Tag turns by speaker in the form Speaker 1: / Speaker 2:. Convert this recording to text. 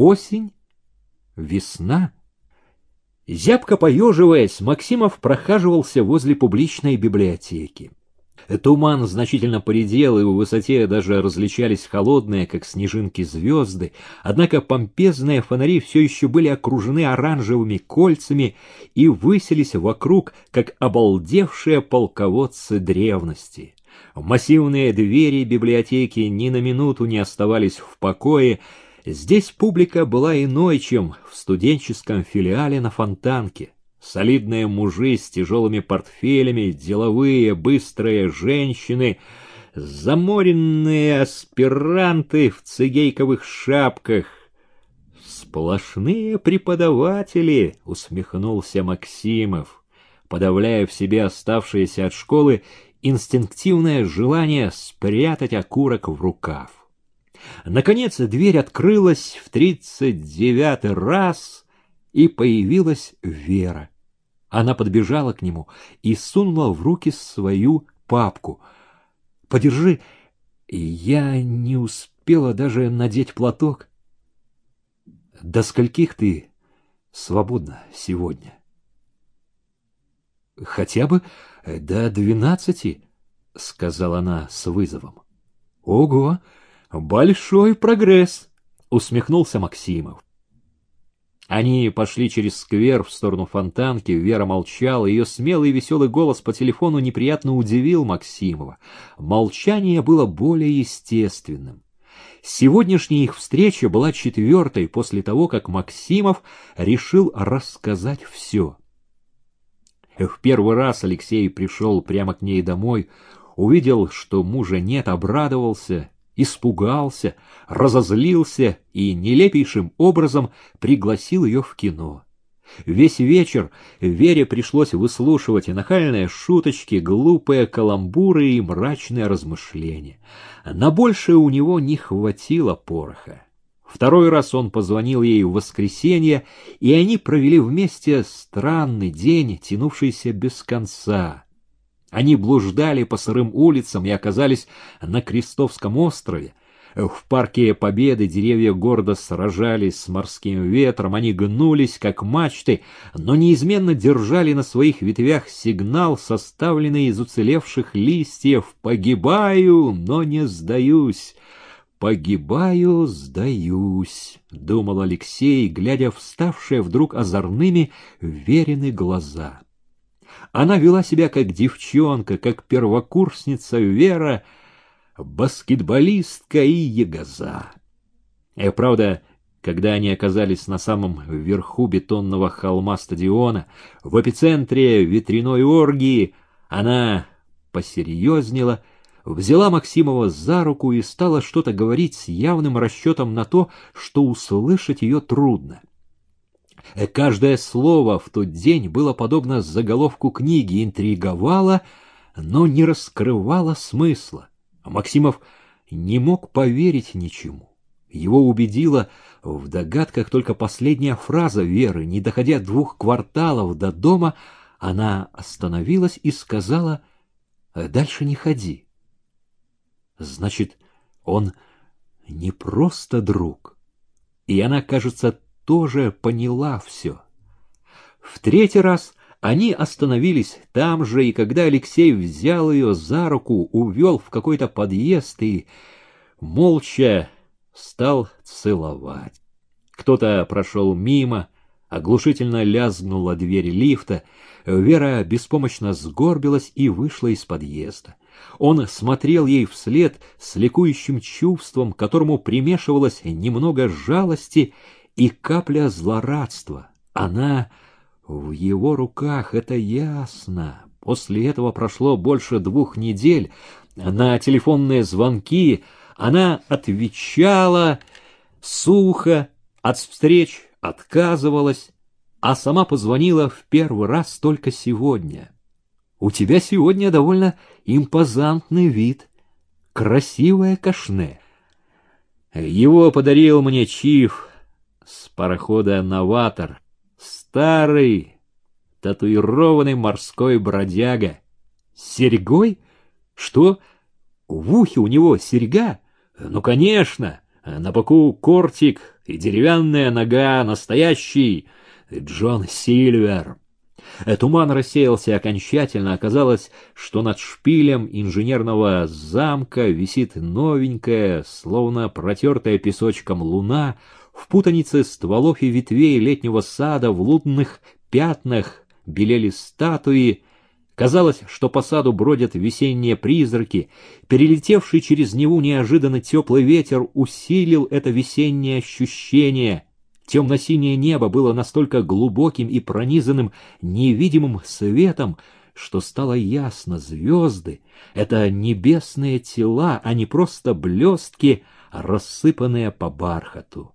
Speaker 1: Осень? Весна? Зябко поеживаясь, Максимов прохаживался возле публичной библиотеки. Туман значительно поредел, и в высоте даже различались холодные, как снежинки, звезды, однако помпезные фонари все еще были окружены оранжевыми кольцами и высились вокруг, как обалдевшие полководцы древности. Массивные двери библиотеки ни на минуту не оставались в покое, Здесь публика была иной, чем в студенческом филиале на Фонтанке. Солидные мужи с тяжелыми портфелями, деловые, быстрые женщины, заморенные аспиранты в цигейковых шапках. «Сплошные преподаватели!» — усмехнулся Максимов, подавляя в себе оставшееся от школы инстинктивное желание спрятать окурок в рукав. Наконец дверь открылась в тридцать девятый раз, и появилась Вера. Она подбежала к нему и сунула в руки свою папку. «Подержи». Я не успела даже надеть платок. «До скольких ты свободна сегодня?» «Хотя бы до двенадцати», — сказала она с вызовом. «Ого! Большой прогресс!» — усмехнулся Максимов. Они пошли через сквер в сторону фонтанки, Вера молчала, ее смелый и веселый голос по телефону неприятно удивил Максимова. Молчание было более естественным. Сегодняшняя их встреча была четвертой после того, как Максимов решил рассказать все. В первый раз Алексей пришел прямо к ней домой, увидел, что мужа нет, обрадовался испугался, разозлился и нелепейшим образом пригласил ее в кино. Весь вечер Вере пришлось выслушивать и нахальные шуточки, глупые каламбуры и мрачные размышления. На большее у него не хватило пороха. Второй раз он позвонил ей в воскресенье, и они провели вместе странный день, тянувшийся без конца. Они блуждали по сырым улицам и оказались на Крестовском острове. В парке Победы деревья гордо сражались с морским ветром, они гнулись, как мачты, но неизменно держали на своих ветвях сигнал, составленный из уцелевших листьев «Погибаю, но не сдаюсь». «Погибаю, сдаюсь», — думал Алексей, глядя в ставшие вдруг озорными верены глаза. Она вела себя как девчонка, как первокурсница Вера, баскетболистка и ягоза. И э, правда, когда они оказались на самом верху бетонного холма стадиона, в эпицентре ветряной оргии, она посерьезнела, взяла Максимова за руку и стала что-то говорить с явным расчетом на то, что услышать ее трудно. Каждое слово в тот день было подобно заголовку книги, интриговало, но не раскрывало смысла. Максимов не мог поверить ничему. Его убедила в догадках только последняя фраза Веры. Не доходя двух кварталов до дома, она остановилась и сказала «Дальше не ходи». Значит, он не просто друг. И она, кажется, тоже поняла все. В третий раз они остановились там же, и когда Алексей взял ее за руку, увел в какой-то подъезд и молча стал целовать. Кто-то прошел мимо, оглушительно лязгнула дверь лифта, Вера беспомощно сгорбилась и вышла из подъезда. Он смотрел ей вслед с ликующим чувством, которому примешивалось немного жалости и капля злорадства. Она в его руках, это ясно. После этого прошло больше двух недель. На телефонные звонки она отвечала сухо, от встреч отказывалась, а сама позвонила в первый раз только сегодня. У тебя сегодня довольно импозантный вид, красивое кашне. Его подарил мне Чиф с парохода «Новатор». Старый, татуированный морской бродяга. Серьгой? Что? В ухе у него серьга? Ну, конечно, на боку кортик и деревянная нога настоящий Джон Сильвер. Туман рассеялся окончательно. Оказалось, что над шпилем инженерного замка висит новенькая, словно протертая песочком луна, в путанице стволов и ветвей летнего сада в лунных пятнах белели статуи, Казалось, что по саду бродят весенние призраки. Перелетевший через Неву неожиданно теплый ветер усилил это весеннее ощущение. Темно-синее небо было настолько глубоким и пронизанным невидимым светом, что стало ясно, звезды — это небесные тела, а не просто блестки, рассыпанные по бархату.